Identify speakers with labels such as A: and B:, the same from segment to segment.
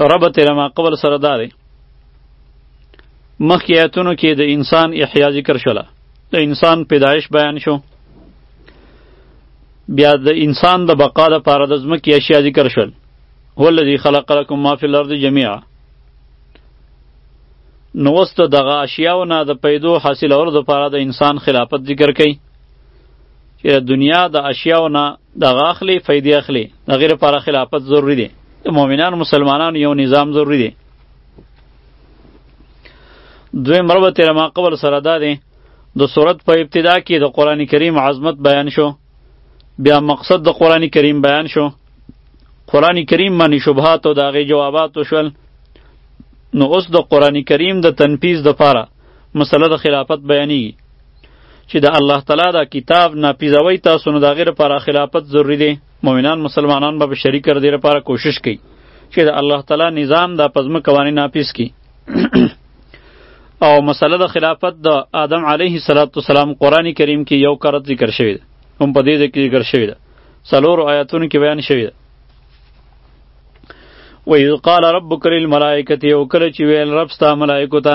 A: ربط لما قبل سره دا دی مخکې آیتونو کې د انسان احیا ذکر شوله د انسان پیدایش بیان شو بیا د انسان د بقا لپاره د ځمکې اشیا ذکر شول هو الذي خلق لكم ما في الارض جميعا نو اوس د دغه اشیاو نه د پیدو حاصلولو لپاره د انسان خلافت ذکر کوي چې د دنیا د اشیاو نه دغه اخلي فایدې اخلي د غیر لپاره خلافت ضروری دی د مؤمنان مسلمانانو یو نظام ضروری دی دوی مربه تیر ما قبل سره دا دی د صورت په ابتدا کې د قران کریم عظمت بیان شو بیا مقصد د قران کریم بیان شو قران کریم باندې شبهات او داغه جوابات وشول نو اوس د قران کریم د تنفیذ د پاره مسله د خلافت بیانېږي چې د الله تعالی دا کتاب ناپیزوي تاسو نو دا غیر پر خلافت ضروری دی مؤمنان مسلمانان به شریک کړي دیر پر کوشش کوي چې د الله تعالی نظام د پزما قوانین ناپیز کی او مسله د خلافت د آدم علیه السلام قرآن کریم کې یو کرت ذکر شوی دی هم په دې کې ذکر شوی دی څلور آیاتونو کې بیان شوی دی و اذ قال ربک للملائکه یو کله چې ویل رب ستا ملائکو ته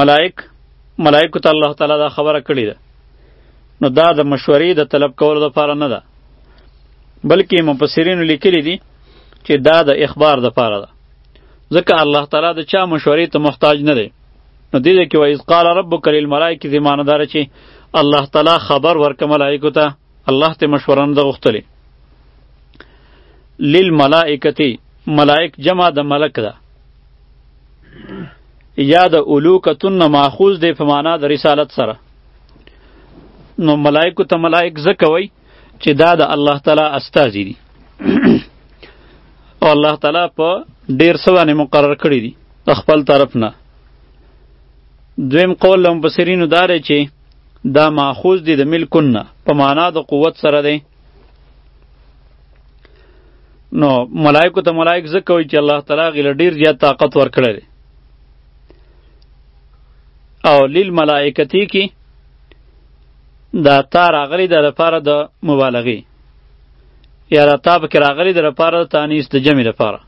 A: ملائک ملائکو ته الله تعالی دا خبره کړې ده نو دا د مشورې د طلب کولو لپاره نه ده بلکې مفسرینو لیکلي دي چې دا د اخبار لپاره ده ځکه الله تعالی د چا مشورې ته محتاج نه دی نو دې ځای کې وایي قال ربک للملائکه دې معنی داره چې الله تعالی خبر ورکړه ملائکو ته الله ته مشوره نه غوښتلې للملائکتی ملائک جمع د ملک ده یا د اولوکتن ماخوذ دی په معنا د رسالت سره نو ملائکو ته ملائک زکوي چې دا د الله تعالی استازي دي او الله تعالی په ډیر څه باندې مقرر کړی دي خپل طرف نه دویم قول لهم بصرینو داره چې دا ماخوذ دی د ملکن نه په معنا د قوت سره دی نو ملائکو ته ملائک ځکه وایي چې الله تعالی غل ډیر زیات طاقت ورکړی دی او لیل ملائکتی کې دا تا راغلی د لپاره د مبالغې یا دا تا پکې راغلی د لپاره د تانیس د جمع لپاره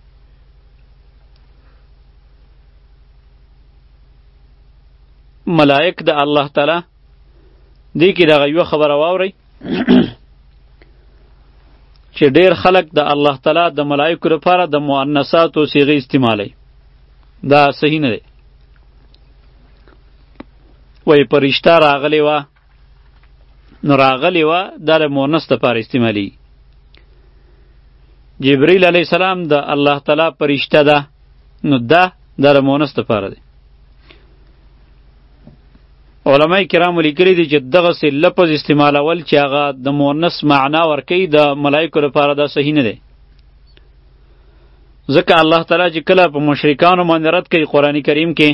A: ملائک د الله تعالی دی کې دغه یو خبره واوري چې ډیر خلک د الله تعالی د ملائکو لپاره د مؤنثاتو صیغه استعمالوي دا صحیح نه دی وای پرشتہ راغلی وه نو راغلی وه دا د مونث دپاره استعمالي جبرئیل علیه السلام د الله تعالی پرشته ده نو ده دا د مونث دپاره دی علما کرام لیکلي دي چې دغه سي لفظ استعمالول چې هغه د مونث معنا ورکوي د ملایکو لپاره دا صحیح نه دی ځکه الله تعالی چې کله په مشرکانو باندې رد کوي قرآن کریم کې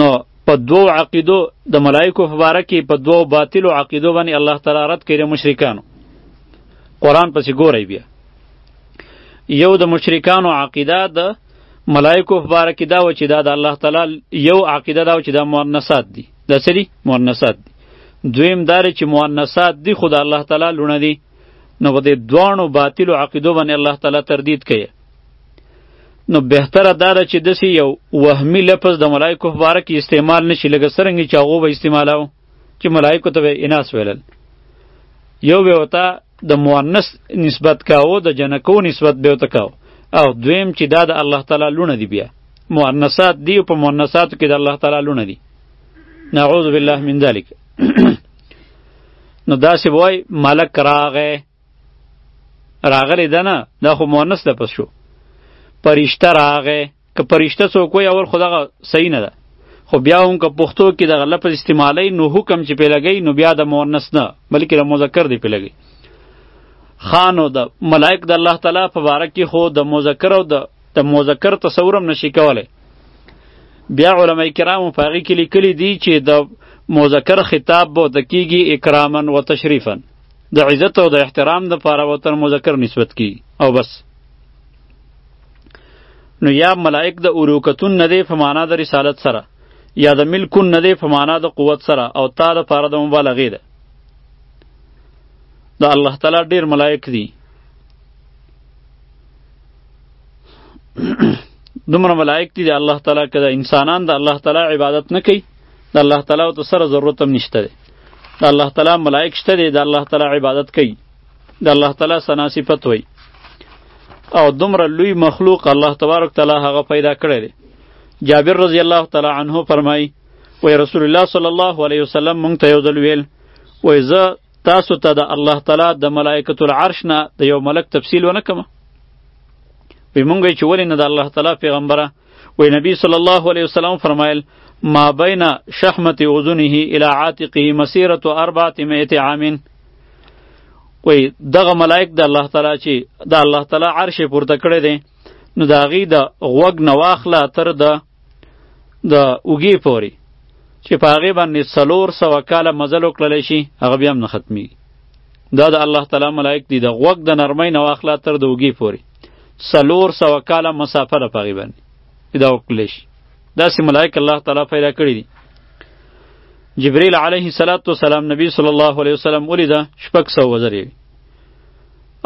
A: نو په دوو عقیدو د ملائکو په باره کې په دوو باطلو عقیدو باندې الله تعالی رد کړي مشرکانو قرآن پسې ګورئ بیا یو د مشرکانو عقیده د ملائکو په باره کې دا و چې دا د الله تعالی یو عقیده دا و چې دا مؤنثات دي دا څه دي مؤنثات دي دویم دا چې مؤنثات دي خو د الله تعالی لونه دي نو په دې دواړو باطلو عقیدو باندې الله تعالی تردید کوي نو بهتره دا ده چې داسې یو وهمي لفظ د ملایکو په باره کې استعمال نه شي لکه څرنګه چې هغو به استعمالاو چې ملایکو ته به اناس ویلل یو به ورته د مؤنث نسبت کاوه د جنکو نسبت به ورته کاوه او دویم چې دا د الله تعالی لونه دی بیا مؤنثات دی په مؤنثاتو کې د الله تعالی لونه دی نعوذ بالله من ذلک نو داسې وای ملک راغی راغلی ده نه دا خو مؤنث ده پس شو پرشته راغی که پرشته څوک وي اول خو دغه صحیح نه ده خو بیا هم که پښتو کې دغه لفظ استعمالی نو حکم چې پې لګی نو بیا د مؤنث نه بلکې د مذکر دی پې لګی خانو د ملائک د الله تعالی په باره کې خو د مذکر او د د مذکر تصور هم نشي کولی بیا علما کرامو په هغې کې لیکلي دي چې د مذکر خطاب به ورته کیږي اکراما و تشریفا د عزت او د احترام د پاره و تر مذکر نسبت کی او بس نو یا ملائک د اوروکتون نه دی په معنا د رسالت سره یا د ملکون نه دی په معنا د قوت سره او تا د پاره د مبالغه ده د الله تعالی ډیر ملائک دي دومره ملائک دي د الله تعالی کده انسانان د الله تعالی عبادت نه کوي د الله تعالی ته سره ضرورت هم نشته دی د الله تعالی ملائک شته دی د الله تعالی عبادت کوي د الله تعالی ثنا صفت وي او دومره لوی مخلوق الله تبارک تعالی هغه پیدا کړی دی جابر رضی الله تعالی عنه فرمایي وای رسول الله صلی الله علیه وسلم مونږ ته یو ځل ویل وای زه تاسو ته د الله تعالی د ملائکۃ العرش نه د یو ملک تفصیل ونه کوم وی مونږ چې ولې نه د الله تعالی پیغمبره وی نبی صلی الله علیه وسلم فرمایل ما بین شحمت اذنه الی عاتقه مسیره اربعه مئه عام وی دغه ملائک د الله تعالی چې د الله تعالی عرش پورته کړی دی نو د هغې د غوږ نه واخله تر د د اوږې پورې چې په هغې باندې څلور سوه کاله مزل وکړلی شي هغه بیا هم نه ختمیږي دا د الله تعالی ملائک دي د غوږ د نرمۍ نه واخله تر د اوږې پورې څلور سوه کاله مسافه ده په هغې باندې دا وکړلی شي داسې ملایک الله تعالی پیدا کړي دي جبرئیل علیه الصلاة والسلام نبی صلی الله علیه وسلم ولیده شپږ سوه وزر یې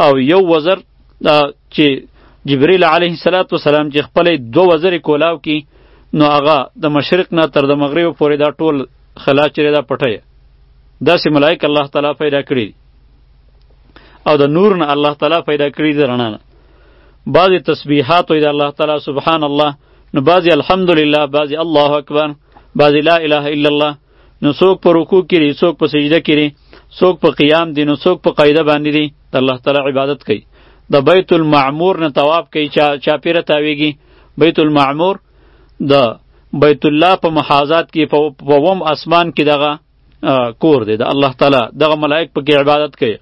A: او یو وزر دا چې جبرئیل علیه الصلاة والسلام چې خپلې دوه وزرې کولاو کی نو هغه د مشرق نه تر د مغرب پورې دا ټول خلا چیرې دا پټه داسې ملایک الله تعالی پیدا کړي دي او د نور نه الله تعالی پیدا کړی دی رڼا نه بعضې تسبیحات وایي د الله تعالی سبحان الله نو بعضې الحمدلله بعضې الله اکبر بعضې لا اله الا الله نو څوک په رکوع کې دی څوک په سجده کې دی څوک په قیام دی نو څوک په قاعده باندې دی د الله تعالی عبادت کوي د بیت المعمور نه طواف کوي چا چاپیره تاویږي بیت المعمور د بیت الله په محاذات کې په ووم اسمان کې دغه کور دی د الله تعالی دغه ملائک پکې عبادت کوي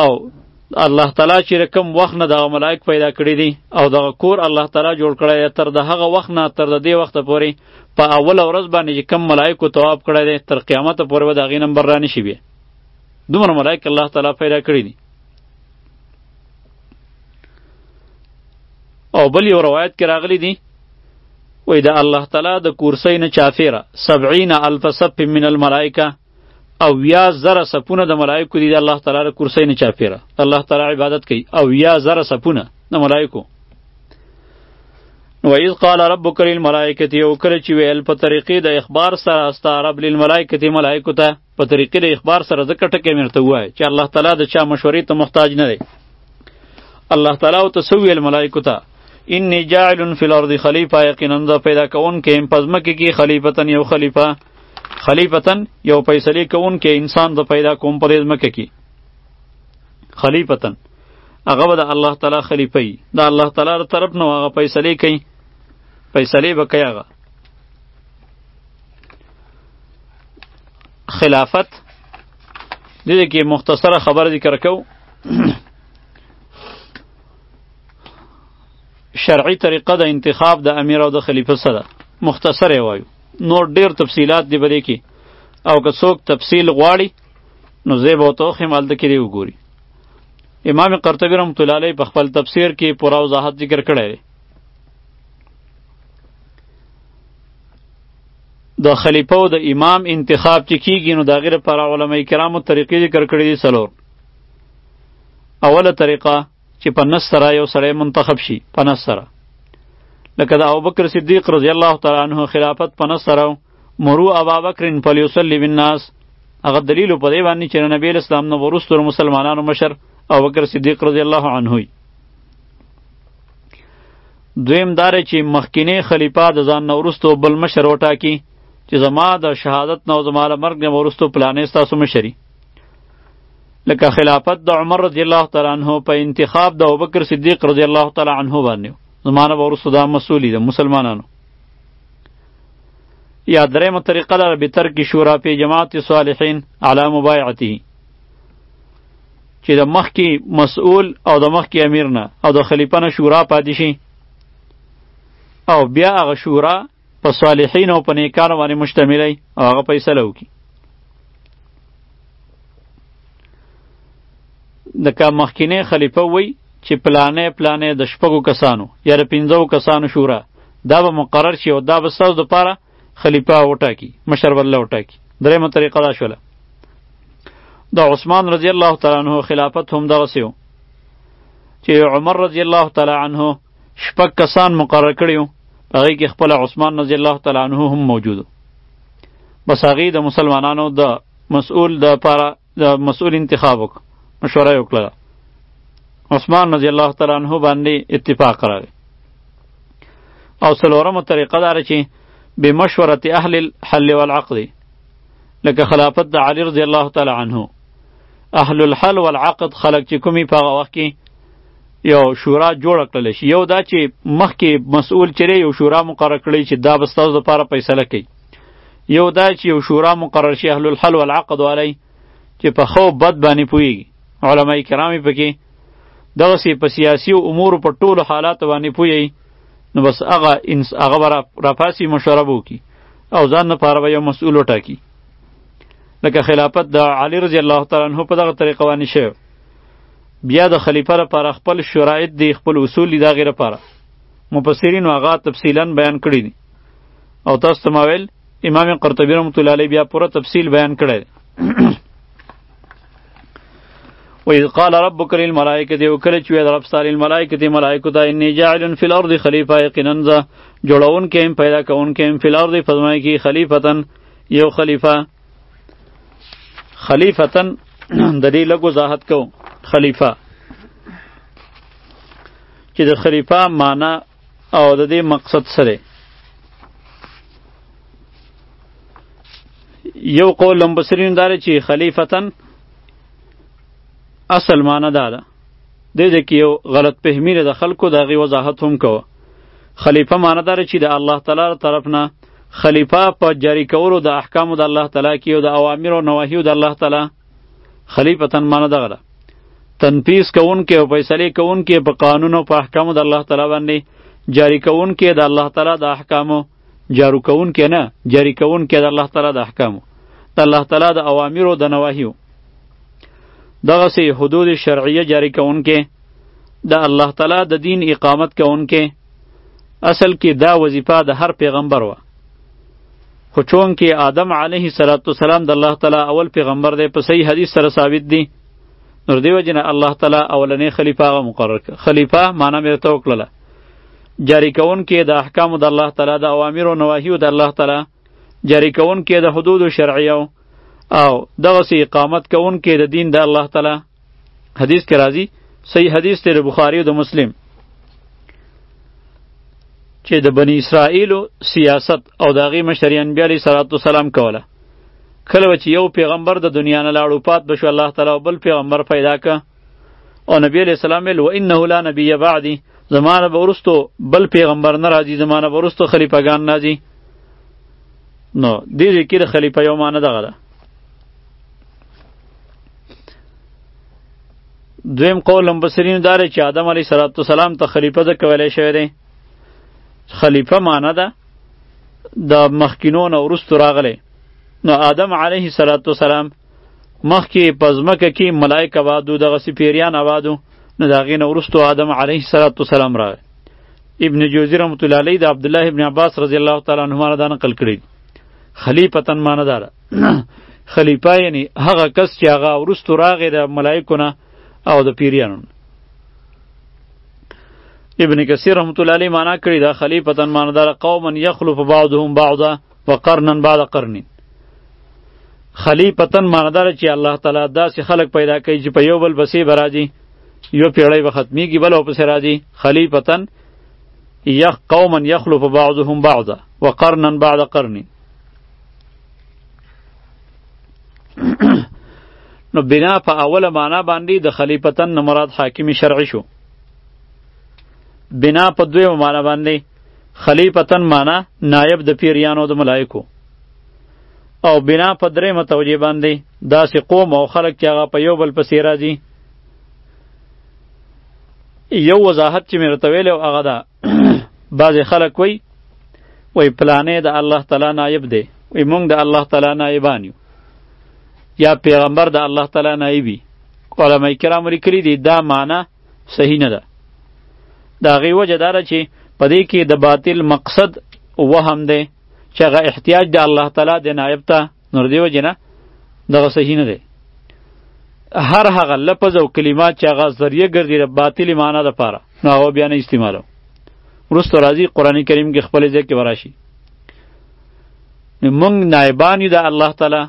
A: او الله تعالی چې رقم وخت نه دغه ملائک پیدا کړی دي او دغه کور الله تعالی جوړ کړی دی تر د هغه وخت نه تر د دې وخته پورې په اوله ورځ باندې چې کم ملائکو تواب کړی دی تر قیامته پورې به د هغې نمبر را نه شي بیا دومره ملائک الله تعالی پیدا کړی دي او بل یو روایت کې راغلی دي وای د الله تعالی د کورسۍ نه چافیره سبعین الف صف من الملائکه او یا زره سپونه د ملائکو دي د الله تعالی د کورسۍ نه چافیره الله تعالی عبادت کوي او یا زره سپونه د ملائکو و اذ قال ربک للملائکه یو کله چې ویل په طریقې د اخبار سره استا رب للملائکه ملائکه ته په طریقې د اخبار سره ځکه ټکی مې ورته ووایه چې الله تعالی د چا مشورې ته محتاج نه دی الله تعالی ورته څه وویل ملایکو ته انی جاعل فی الارض خلیفه یقینا زه پیدا کوونکی یم په ځمکې کې خلیفتا یو خلیفه خلیفتا یو فیصلې کوونکی انسان زه پیدا کوم په دې ځمکه کې خلیفتا هغه به د الله تعالی خلیفه وي د الله تعالی له طرف نه هغه فیصلې کوي فیصلې به کوي هغه خلافت د دې کې مختصره خبر ذکر کو شرعي طریقه د انتخاب د امیر او د خلیفه سره مختصره وایو نور ډیر تفصیلات دی بری کې او که څوک تفصیل غواړي نو زه به تو خمال د کړي وګوري امام قرطبی رحمت الله علیه په خپل تفسیر کې پورا وضاحت ذکر کړی د خلیفه او د امام انتخاب چې کیږي نو د غیر پر علماء کرامو طریقې ذکر کړې دي سلور اوله طریقه چې په نس سره یو سړی منتخب شي په نس سره لکه د ابوبکر صدیق رضی الله تعالی عنه خلافت په نس سره مرو ابابکر فلیصلی بالناس هغه دلیل په دی باندې چې نبی اسلام نو ورستو مسلمانانو مشر ابوبکر صدیق رضی الله عنه دویم دار چې مخکینه خلیفہ د ځان نورستو بل مشر وټاکی چې زما د شهادت نو زما له مرګ نه ورستو پلانې تاسو مشري لکه خلافت د عمر رضی الله تعالی عنہ په انتخاب د ابوبکر صدیق رضی الله تعالی عنہ باندې زمانه ورستو دا مسولی د مسلمانانو یا درېمه طریقه لاره به ترک شورا په جماعت صالحین علی مبایعته چې د مخکې مسؤل او د مخکې امیر نه او د خلیفه نه شورا پاتې شي او بیا هغه شورا په صالحین او په نیکانو باندې مشتمله او هغه فیصله وکړي د کا مخکینه خلیفه وای چې پلانې پلانې د شپږو کسانو یا د پنځو کسانو شورا دا به مقرر شي او دا به ستاسو دپاره خلیفه وټاکي مشر بدله وټاکي درېمه طریقه دا شوله د عثمان رضی الله تعالی عنه خلافت هم دغه سیو چې عمر رضی الله تعالی عنه شپږ کسان مقرر کړیو هغه کې خپل عثمان رضی الله تعالی عنه هم موجود بس هغه د مسلمانانو د مسؤل د لپاره د مسؤل انتخاب وک مشوره وکړه عثمان رضی الله تعالی عنہ باندې اتفاق راغی او څلورمه طریقه دار چې به مشوره اهل الحل والعقد لکه خلافت د علی رضی الله تعالی عنہ اهل الحل والعقد خلق چې کومی په هغه وخت کې یو شورا جوړ کړل شي یو دا چې مخکې مسؤل چره یو شورا مقرر کړی چې دا بستاو لپاره فیصله کوي یو دا چې یو شورا مقرر شي اهل الحل والعقد والی چې په خو بد باندې پوهیږي علما کرام یې پکې دغسې په سیاسي او امورو په ټولو حالاتو باندې پوهیږي نو بس هغه انس هغه به راپاسي مشوره به وکړي او ځان لپاره به یو مسؤول وټاکي لکه خلافت د علی رضی الله تعالی عنه په دغه طریقه باندې شوی بیا د خلیفه لپاره خپل شرایط دی خپل اصول دی د هغې لپاره مفسرینو هغه تفصیلا بیان کړي دي او تاسو ته ما ویل امام قرطبی رحمت الله علیه بیا پوره تفصیل بیان کړی و اذ قال ربك للملائکه دی وکړه چې د رب ستاره الملائکه دی ملائکه ته انی جاعل فی الارض خلیفہ یقینا ز جوړون کې هم پیدا کون کې هم فی الارض فرمایي کې خلیفتن یو خلیفہ خلیفتن د دې لګو وضاحت کو خلیفہ چې د خلیفہ معنی او د دې مقصد سره یو قول لمبسرین داره چې خلیفتن اصل معنی دا ده د دې کې یو غلط فهمي د خلکو د غي وضاحت هم کوه خلیفه معنی دار چې د الله تعالی طرف نه خلیفه په جاری کولو د احکام د الله تعالی کې او د اوامر او نواهیو د الله تعالی خلیفتن معنی دغه ده تنفیذ کوونکی او فیصلې کوونکی په قانون او په احکامو د الله تعالی باندې جاری کوونکی د الله تعالی د احکامو جارو کوونکی نه جاری کوونکی د الله تعالی د احکامو د الله تعالی د اوامرو د نواهیو دغسې حدود شرعیه جاری کوونکی د الله تعالی د دین اقامت کوونکی اصل کې دا وظیفه د هر پیغمبر وه خو چون کې آدم علیه السلام د الله تعالی اول پیغمبر دی په صحیح حدیث سره ثابت دی نور دیو جن الله تعالی اولنې خلیفہ غو مقرر کړ خلیفہ معنی مې ته وکړه جاری کون کې د احکام د الله تعالی د اوامر او نواهی د الله تعالی جاری کون کې د حدود شرعیه او دغه سی اقامت کون کې د دین د الله تعالی حدیث کې راځي صحیح حدیث دی د بخاري او د مسلم چې د بنی اسرائیلو سیاست او د هغې مشري انبیا علیه صلات وسلام کوله کله به چې یو پیغمبر د دنیا نه لاړو پات به شو الله تعالی بل پیغمبر پیدا که او نبی علیه السلام ویل و انه لا نبی بعدی زمانه به وروستو بل پیغمبر نه راځي زمانه به وروستو خلیفګان نه راځي نو دې کې د خلیفه یو معنی دغه ده دویم قول مبصرین دار چې آدم علی صلوات و سلام ته خلیفہ ځکه ویلی شوی دی خلیفہ معنی ده د مخکینو نه وروسته راغلی نو آدم علیه صلوات و سلام مخکې په ځمکه کې ملایکه وادو دغه سپیریان وادو نو د هغې نه وروسته آدم علیه صلوات و سلام راغی ابن جوزی رحمت الله علیه د عبدالله ابن عباس رضی الله تعالی عنهما نه دا نقل کړی خلیفتن معنی دار خلیفه یعنی هغه کس چې هغه ورستو راغی د ملائکو نه او د پیریانو ابن کثیر رحمت الله علیه معنا کړی دا خلیفتن معنی دار قوما یخلف بعضهم بعضا وقرنا بعد قرن خلیفتن معنی دار چې الله تعالی داسې خلق پیدا کوي چې په یو بل بسې براځي یو پیړۍ به ختمیږي بل او پسې راځي خلیفتن یخ قوما یخلف بعضهم بعضا و قرنا بعد قرن نو بنا په اوله معنا باندې د خلیفتن نه مراد حاکم شرعي شو بنا په دویمه معنا باندې خلیفتن معنا نایب د پیریانو د ملائکو او بنا په درېمه توجیه باندې داسې قوم او خلک چې هغه په یو بل پسې راځي یو وضاحت چې مې درته ویلی او هغه ده بعضې خلک وایي وایي پلانې د الله تعالی نایب دی وایي مونږ د الله تعالی نایبان یو یا پیغمبر د الله تعالی نایب وي علما کرامو لیکلي دي دا معنی صحیح نه ده د هغې وجه دا ده چې په دې کې د باطل مقصد وهم دی چې هغه احتیاج د الله تعالی د نایب ته نور دیو جنا دغه صحیح نه دی هر هغه لفظ او کلمات چې هغه ذریعه ګرځي د باطل معنی د پاره نو هغه بیا نه استعمالو ورسته راځي قران کریم کې خپل ځای کې وراشي مونږ نایبان یو د الله تعالی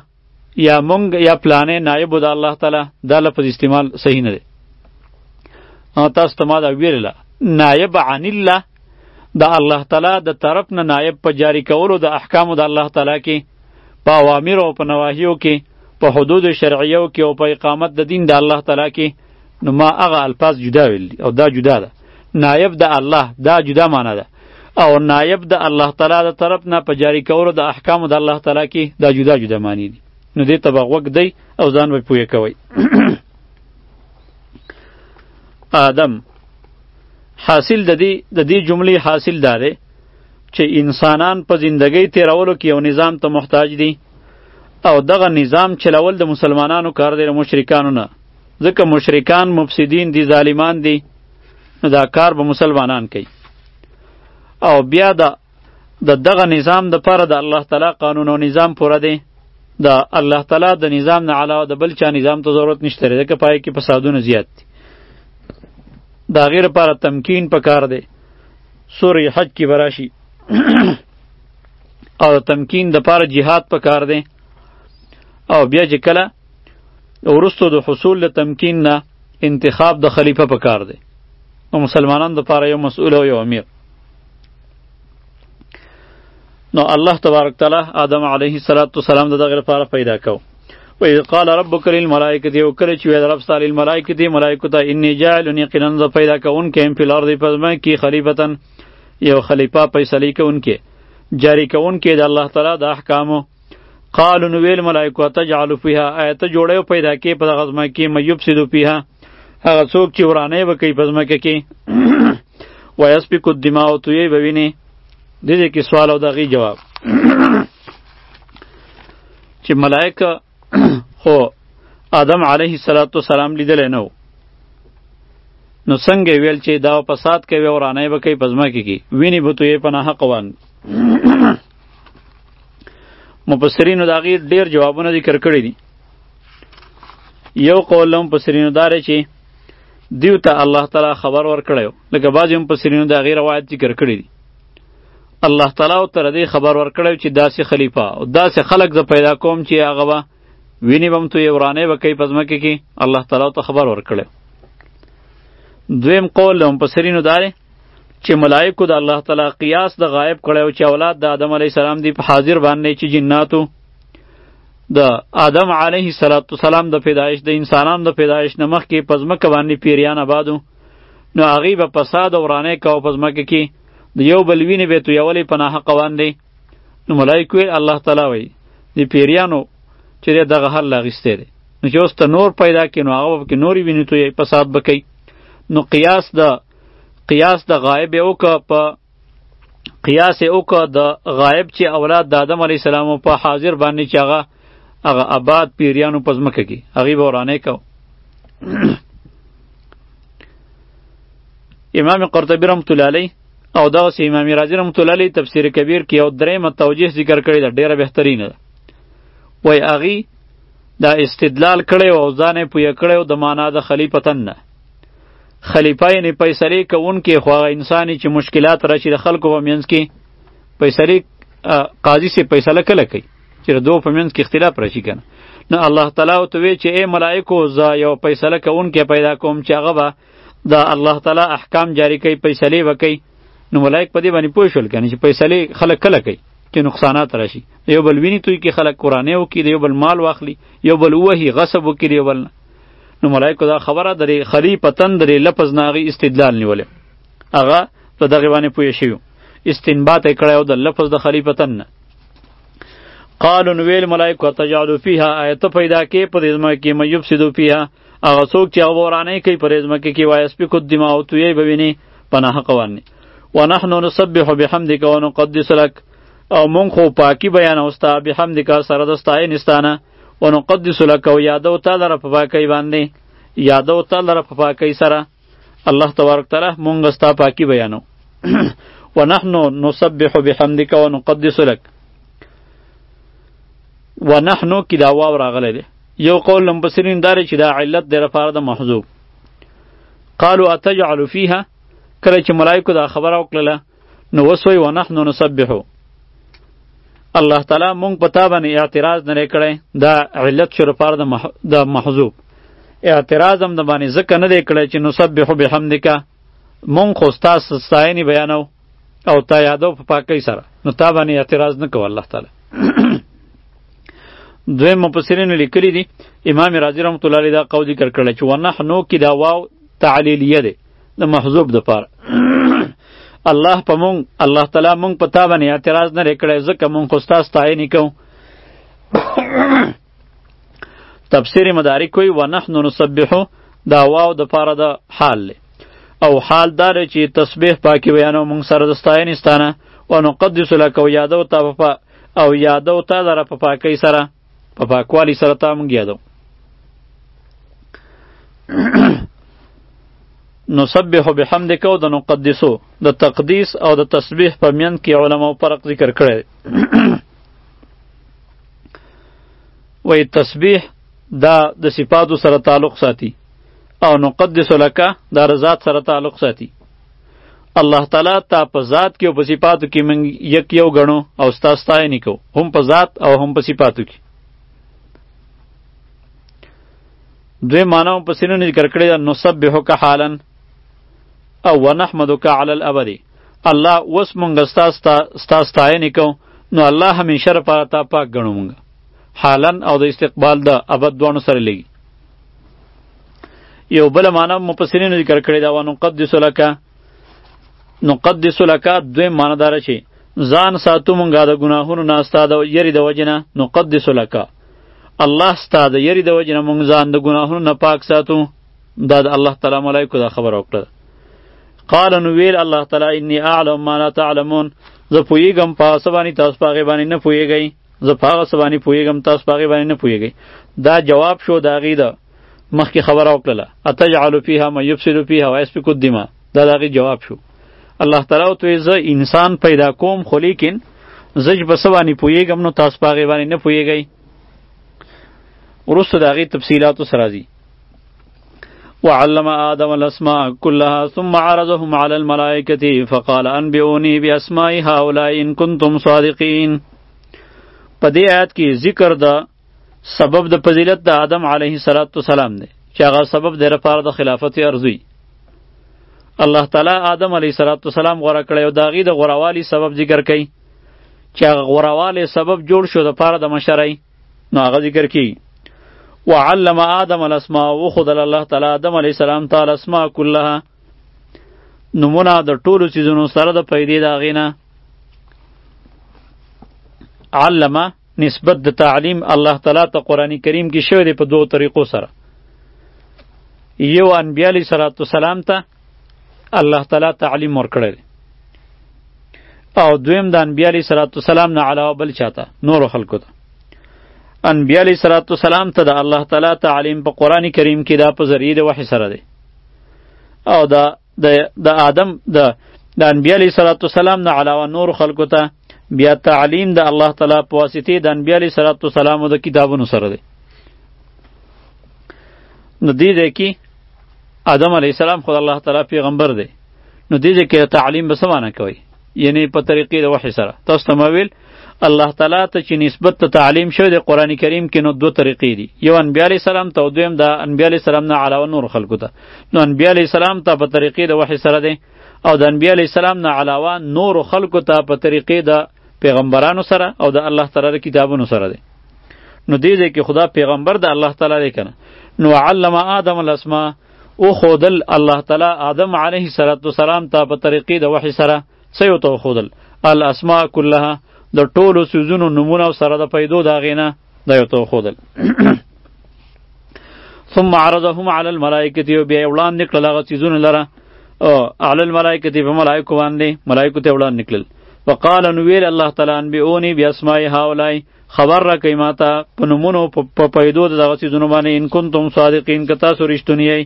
A: یا مونږ یا پلانې نایب د الله تعالی دا لفظ استعمال صحیح نه دی او تاسو ته ما دا ویله نایب عن الله د الله تعالی د طرف نه نائب په جاری کولو د احکام د الله تعالی کې په اوامر او په نواهیو کې په حدود شرعیو کې او په اقامت د دین د الله تعالی کې نو ما هغه الفاظ جدا ویل او دا جدا ده نائب د الله دا جدا معنی ده او نائب د الله تعالی د طرف نه په جاری کولو د احکام د الله تعالی کې دا جدا جدا معنی دي نو دې ته بغوګ دی او ځان به پوهه کوي آدم حاصل د دې د دې جملې حاصل دا دی چې انسانان په زندګۍ تیرولو کې یو نظام ته محتاج دي او دغه نظام چلول د مسلمانانو کار دی له مشرکانو نه ځکه مشرکان مفسدین دي ظالمان دي نو دا کار به مسلمانان کوي او بیا د د دغه نظام د پاره د الله تعالی قانون او نظام پوره دی د الله تعالی د نظام نه علاوه د بل چا نظام ته ضرورت نشته لري ځکه پای کې فسادونه زیات دي دا غیر لپاره تمکین پکار دی سورې حج کې براشي او تمکین د پاره جهاد پکار دی او بیا چې کله ورستو د حصول د تمکین نه انتخاب د خلیفه په کار دی نو مسلمانانو لپاره یو مسؤل او یو امیر نو الله تبارک تعالی آدم علیه السلام د دغه لپاره پیدا کو و اذ قال ربک للملائکه یو کله چې ویل رب تعالی الملائکه دی ملائکه ته انی جاعل یقینا ز پیدا کون کیم په لار دی پزما کی خلیفتن یو خلیفہ پیسلی کون کی جاری کون کی د الله تعالی د احکامو قالو نو ویل ملائکو تجعل فیها ایت جوړیو پیدا کې په دغه ځمکه کې میوب سیدو فیها هغه څوک چې ورانه وکي په ځمکه کې ویسبق الدماء تو یې بوینه د دې کې سوال او دغه جواب چې ملائکه خو آدم علیه الصلاۃ والسلام لیدل نه نو څنګه ویل چې دا فساد کوي ورانه وکي په ځمکه کې ویني بوتوی په نه حق وان مفسرینو دا غیر ډیر جوابونه ذکر کړی دي یو قول لهم مفسرینو دار چې دیو ته الله تعالی خبر ورکړیو لکه بعض هم مفسرینو دا غیر روایت ذکر کړی دي الله تعالی او تر دې خبر ورکړیو چې داسې خلیفہ او داسې خلق ز پیدا کوم چې هغه به ویني بم تو ورانه وکي پزمکه کې الله تعالی ته خبر ورکړیو دویم قول لهم مفسرینو داره چې ملائکو د الله تعالی قیاس د غایب کړی او چې اولاد د آدم علیه السلام دی په حاضر باندې چې جناتو د آدم علیه السلام د پیدایش د انسانان د پیدایش نه مخکې په ځمکه باندې پیریان آبادو نو هغوی به فساد او ورانۍ کوه په ځمکه کې د یو بل وینې به تویولې په ناحقه باندې نو ملایکو ویل الله تعالی وایي د پیریانو چې دغه حل اخیستی دی نو چې اوس ته نور پیدا کړي نو هغه به پکې نورې وینې تویوي فساد به کوي نو قیاس د قیاس د غایب اوک په قیاس اوک د غایب چې اولاد د آدم علی السلام په حاضر باندې چې هغه هغه آباد پیریانو په ځمکه کې هغه به ورانه کو امام قرطبی رحمت الله علیه او دا سه امام رازی رحمت الله علیه تفسیر کبیر کې او درې متوجه ذکر کړی دا ډیره بهترینه ده وای اغي دا استدلال کړي او ځانې پوی کړي او د معنا د خلیفتن نه خلیفه یې فیصله کوونکی خو هغه انسان چې مشکلات راشي د خلکو په منځ کې فیصله قاضي سي فیصله کله کوي چې د دوه په منځ کې اختلاف راشي کنه نو الله تعالی او ته وی چې ای ملائکو زه یو فیصله کوونکی پیدا کوم چې هغه به د الله تعالی احکام جاری کوي فیصله وکړي نو ملائک په دې باندې پوه شول کنه چې فیصله خلک کله کوي کې نقصانات راشي یو بل ویني توی کې خلک قرانه او کې یو بل مال واخلي یو بل وهي غصب وکړي یو بل نو ملائکه دا خبره درې خلی پتن درې لفظ ناغي استدلال نیولې هغه په دغه باندې پوه شي استنباط کړه او د لفظ د خلی پتن نه قالو نو ویل ملائکه تجعلوا فیها آیت پیدا کې په دې ځمکه کې مېوب سیدو فیها هغه څوک چې هغه ورانه کوي په دې ځمکه کې وایي سپی کو دماء او توی به ویني پناه قوانې ونحن نسبح بحمدک ونقدس لك او مونږ خو پاکي بیانوستا بحمدک سره د ستاینې ستانه ونقدس لك او یادو تا لره په پاکۍ باندې یادو تا لره په پاکۍ سره الله تبارک تعالی مونږ ستا پاکي بیانو ونحن نسبح بحمدك ونقدس لك ونحن کې دا واو راغلی دی یو قول لمبسرین داره چې دا علت دی لپاره د محذوب قالو اتجعل فیها کله چې ملایکو دا خبره وکړله نو وسوي ونحن نسبح الله تعالی مونږ په تا باندې اعتراض نه کړی دا علت شو لپاره د مح... د محذوب اعتراض هم د باندې ځکه نه دی کړی چې نسبح بحمدک مونږ خو ستاسو ستاینې بیانو او تا یادو په پاکۍ سره نو تا باندې اعتراض نه کوه الله تعالی دوی مفسرین لیکلی دي امام رازی رحمت الله علیه دا قول ذکر کړل چې ونحنو کې دا واو تعلیلیه ده د محذوب د پاره الله په مونږ الله تعالی مونږ په تا باندې اعتراض نه کړی ځکه مونږ خو ستاسو ستاینې کوو تفسیر مدارک کوي و نحن نسبحو دا واو د پاره د حال له او حال دار چې تسبیح پاکي ویانو مونږ سره د ستاینې ستانه و نقدس لک او یادو تا په او یادو تا لره په پاکۍ سره په پاکوالي سره تا مونږ یادو نسبح بحمدک او د نقدسو د تقدیس او د تسبیح په میان کې علما فرق ذکر کړی وې تسبیح دا د صفاتو سره تعلق ساتي او نقدس لکه دا رضات سره تعلق ساتي الله تعالی تا په ذات کې او په صفاتو کې من یک یو غنو او ستا ستاینې کو هم په ذات او هم په صفاتو کې دوی معنا په سینو نه ذکر کړی نو سبحک حالا او ونحمدک علی الابد الله وس مونږ ستا ستا ستاینې کو نو الله همیشه لپاره تا پاک غنو مونږ حالا او د استقبال د ابد دوانو سره لګي یو بل معنا مفسرین ذکر کړی دا وانو قدس لک نو قدس لک دوی معنا دار شي ځان ساتو مونږه د ګناهونو نه استاد یری د وجنه نو قدس لک الله استاد یری د وجنه مونږ ځان د ګناهونو نه پاک ساتو دا د الله تعالی ملائکه دا خبر وکړه قال نو ویل الله تعالی انی اعلم ما لا تعلمون زه پویګم په سبانی تاسو پاغه باندې نه پویګی زه په هغه څه باندې پوهېږم تاسو په هغې باندې نه پوهېږئ دا جواب شو د هغې ده مخکې خبره وکړله اتجعل فیها من یفسد فیها ویسفک الدماء دا د هغې جواب شو الله تعالی ورته وایي زه انسان پیدا کوم خو لیکن زه چې په څه باندې پوهېږم نو تاسو په هغې باندې نه پوهېږئ وروسته د هغې تفصیلاتو سره راځي وعلم آدم الأسماء كلها ثم عرضهم على الملائكة فقال أنبئوني بأسماء هؤلاء إن كنتم صادقين په دې آیات کې ذکر دا سبب د فضیلت د آدم علیه السلام دی چې هغه سبب د لپاره د خلافت ارزوي الله تعالی آدم علیه السلام غوړه کړی او داغي د غوړوالي سبب ذکر کړي چې هغه غوړوالی سبب جوړ شو د پاره د مشرۍ نو هغه ذکر کی وعلم آدم الاسماء وخد الله تعالی آدم علیه السلام تعالی اسماء كلها نمونه د ټولو چیزونو سره د پیدې دا غینه علم نسبت د تعلیم الله تعالی ته قرآنی کریم کې شوی دی په دوو طریقو سره یو انبیاء علیه السلام ته الله تعالی تعلیم ورکړی دی او دویم د انبیاء علیه صلوات والسلام نه علاوه بل چاته نور خلکو ته انبیاء علیه صلوات والسلام ته د الله تعالی تعلیم په قران کریم کې دا په ذریعه د وحی سره دی او دا د د آدم د د انبیاء علیه صلوات والسلام نه علاوه نور خلکو ته بیا تعلیم د الله تعالی په واسطه د انبیاء علیه صلوات والسلام د کتابونو سره دی نو دې ده کې آدم علیه السلام خود الله تعالی پیغمبر دی نو دې ځای کې تعلیم به څه معنی کوي یعنی په طریقې د وحی سره تاسو ته ما ویل الله تعالی ته چې نسبت ته تعلیم شوی د قران کریم کې نو دوه طریقې دي یو انبیاء علیه السلام ته او دویم د انبیاء علیه السلام نه علاوه نور خلکو ته نو انبیاء علیه السلام ته په طریقې د وحی سره دی او د انبیاء علیه السلام نه علاوه نور خلکو ته په طریقې د پیغمبرانو سره او د الله تعالی کتابونو سره دی نو دې ځای کې خدا پیغمبر د الله تعالی دی کنه نو علم آدم الاسماء او خودل الله تعالی آدم علیه السلام ته په طریقې د وحی سره څه یو ته خودل الاسماء كلها د ټولو سوزونو نمونه او سره د پیدو دا غینه دا یو ته خودل ثم عرضهم على الملائکه یو بیا وړاندې کړل هغه سوزونه لره او على الملائکه په ملائکه باندې ملائکه ته وړاندې کړل وقال نو ویل الله تعالی ان بیونی بیا اسماء هؤلاء خبر را کوي ماته په نمونو په پیدو د دغه سيزونو باندې ان کنتم صادقین که تاسو رښتونی یئ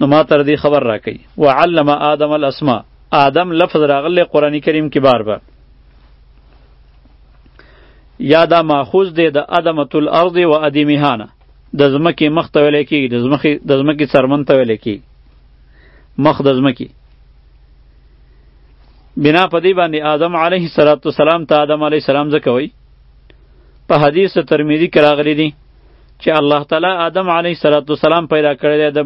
A: نو ما تر دې خبر را کوي وعلم آدم الاسماء آدم لفظ راغلی قرآن کریم کې بار بار یا دا ماخوذ دی د ادمت الارض و ادمهانه د ځمکې مخ ته ویل کېږي د ځمکې د ځمکې څرمن ته ویل کېږي مخ د ځمکې بنا په دې باندې آدم علیه السلام ته آدم علیه السلام ځکه وایي په حدیث ترمذی کې راغلی دی چې الله تعالی آدم علیه السلام پیدا کړی دی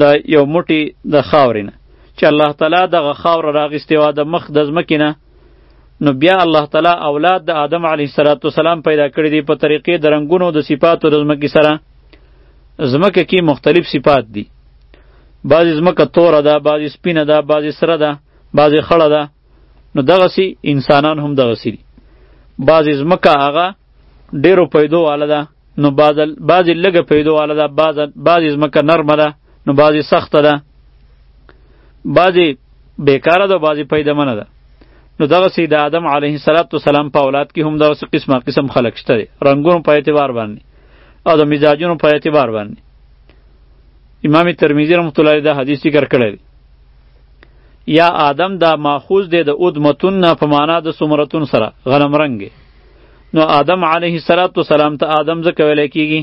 A: د یو موټی د خاورې نه چې الله تعالی دغه خاور راغستې وه د مخ د ځمکې نه نو بیا الله تعالی اولاد د آدم علیه السلام پیدا کړی دی په طریقې د رنګونو د صفاتو د ځمکې سره ځمکه کې مختلف صفات دي بعضې ځمکه توره ده بعضې سپینه ده بعضې سره ده بعضې خړه ده نو دغسې انسانان هم دغسې دي بعضې ځمکه هغه ډېرو پیدو واله ده نو بعضې لږه پیدو واله ده بعضې ځمکه نرمه ده نو بعضې سخته ده بعضې بیکاره ده بعضې پیدمنه ده نو دغه سي د آدم علیه السلام په اولاد کې هم دغه قسمه قسم خلق شته رنگونو په اعتبار باندې او د مزاجونو په اعتبار باندې امام ترمذی رحمت الله دا حدیث ذکر کړی دی یا آدم دا ماخوذ دی د اود متون نه په معنا د سمرتون سره غنم رنگ نو آدم علیه الصلاۃ والسلام ته آدم ځکه ویل کیږي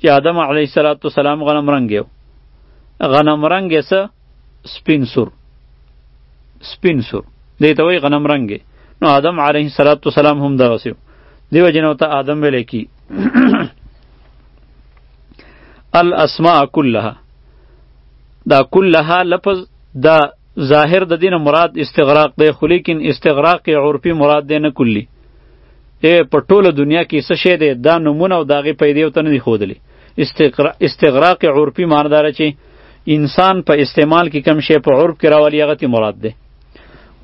A: چې آدم علیه الصلاۃ والسلام غنم رنگ یو غنم رنگ یې سپین سور سپین سور دې ته وایي غنم رنګې نو آدم علیه السلام هم دغسې و دیو جنو ته آدم ویلی کی الاسماء کلها دا کلها لفظ دا ظاهر د دین مراد استغراق دی خو لیکن استغراق عرفي مراد دی نه کلی ای په ټوله دنیا کې څه شی دی دا نمونه او داغه پیدې او ته نه دی خودلی استغراق عرفي معنی داره چې انسان په استعمال کې کم شی په عرب کې راولي هغه تی مراد ده